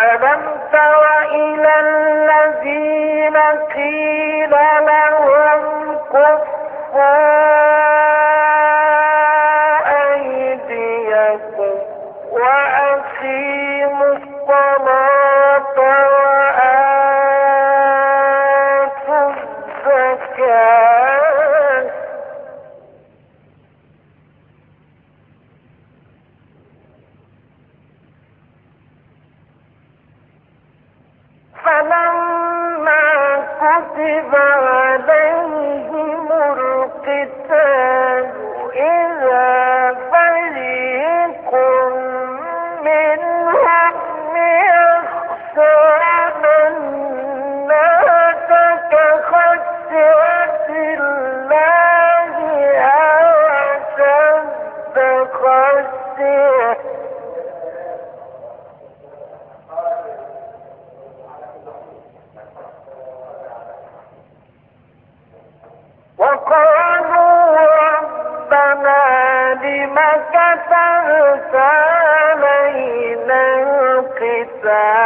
ألم تر إلى الذين قيل كتب لم كتبت علينا القتال.